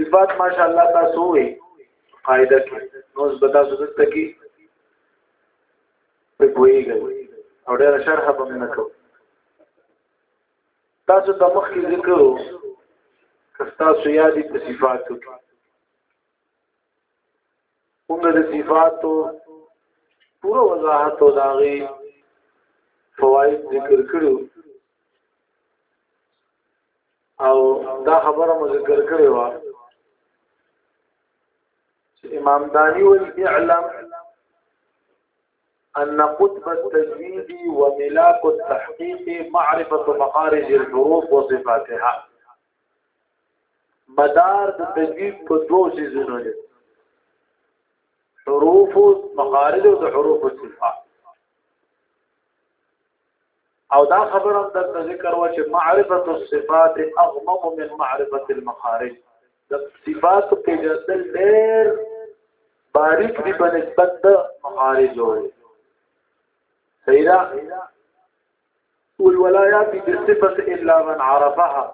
صفات ماشاءالله تاسو وي قاعده کې نو زه تاسو د تکي په پويږي او ډېر شرح به نه کوم تاسو د مخ کې ذکر کستا سو یادې په صفاتو کې موږ د صفاتو پوره وضاحت او داغي فواید ذکر کړو او دا خبره مو ذکر کړې و چې امام دانی ول اعلم ان قطب التجويد وملاك التحقيق معرفه مخارج الحروف وصفاتها مدار د تجوید په دوو سيزونو دی حروف مخارج او د حروف صفات او دا خبره هم د ذکر و چې معرفت الصفات اغمم من معرفت المخارج د صفات په جدل ډېر باریک دی په نسبت د مخارج وي سیدا والولايات بالصفه الا من عرفها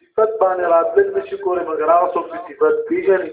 صفات باندې راتل نشي کوله مګر هغه څوک چې صفات پیژني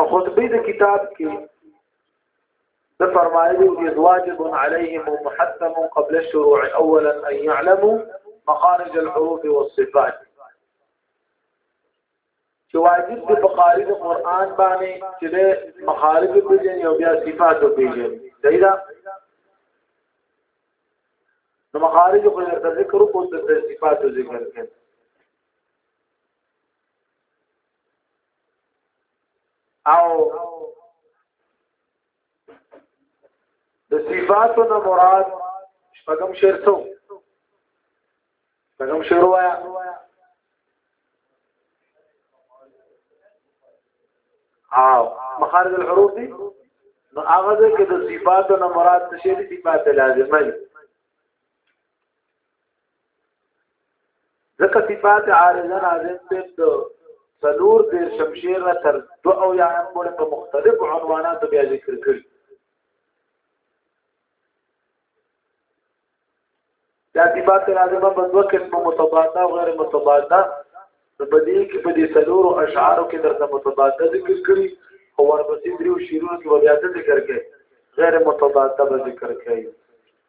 په خطبه د کتاب کې د فرمایلی دی واجب علیهم محتم قبل الشروع اولا ان يعلموا مخارج الحروف والصفات چې واجب دی په خارج قران باندې چې د مخارج په جن او بیا صفات په جن صحیح ده نو مخارج په ذکر او په صفات ذکر کړي او د صفاتو نه مراد شپږم شعر څو شپږم شعر وایا او مخارج الحروف دي نو هغه کې د صفاتو نه مراد څه دي صفات لازمه دي ځکه صفات عارضه ناظم ته د څلور د شمشیر نه تر دو او یا هم پورې په مختلف عنوانات بیا ذکر کړي دا صفات لازمه په دوه قسمه متبادله او غیر متبادله په دې کې په دې څلور اشعارو کې درته متبادله ذکر کړي او ورپسې دریو شیرونو کې بیا ذکر کړي غیر متبادله ذکر کړي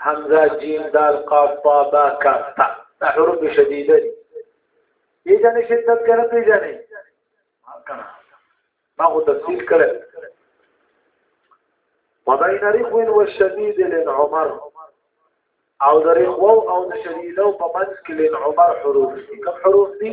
حمزه جیم دال قاف با با کاف تا دا حروف شدیده دي یې جنې شدت کنه پی جنې ما خو تفصیل کړل وبین رخوین و شدید لن عمر او د رخو او د شدیدو په منځ کې لن عمر حروف دي کوم حروف دي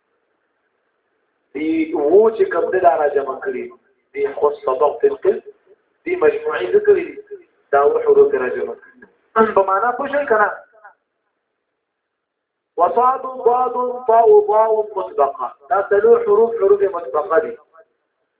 دی وو چې کوم د لاره جمع کړی دی خو صدق تل دی مجموعي ذکر دی دا وحورو تر جمع ان په معنا پوښل کړه وصاد ضاد طاء ضاء مسبقه دا ثلاث حروف حروف مسبقه دي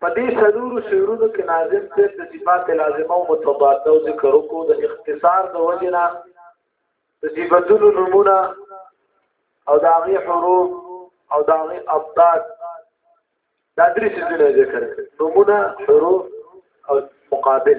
په دې سلورو سیورونو کې ناظم صاحب د صفات لازمه او متضاده او ذکر وکړو د اختصار د وجنه د صفاتونو نمونه او د هغه حروف او د هغه ابداد دا درې سیزونه ذکر نمونه حروف او مقابل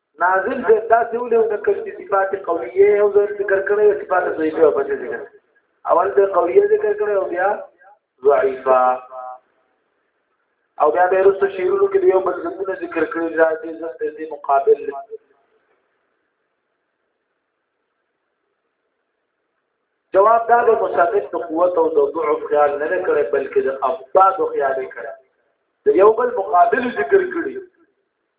ناظم سے دا سے ولې ونکړ چې صفات قویه او ذکر کړي او صفات ضعیفه په دې ذکر اول د قویه ذکر کړي او بیا ضعیفه او بیا به رسو شیرونو کې یو بل ذکرونه ذکر کړي دا د دې مقابل جواب دا به مصنف د قوت او د ضعف خیال نه کړي بلکې د افساد خیال کړي د یو بل مقابل ذکر کړي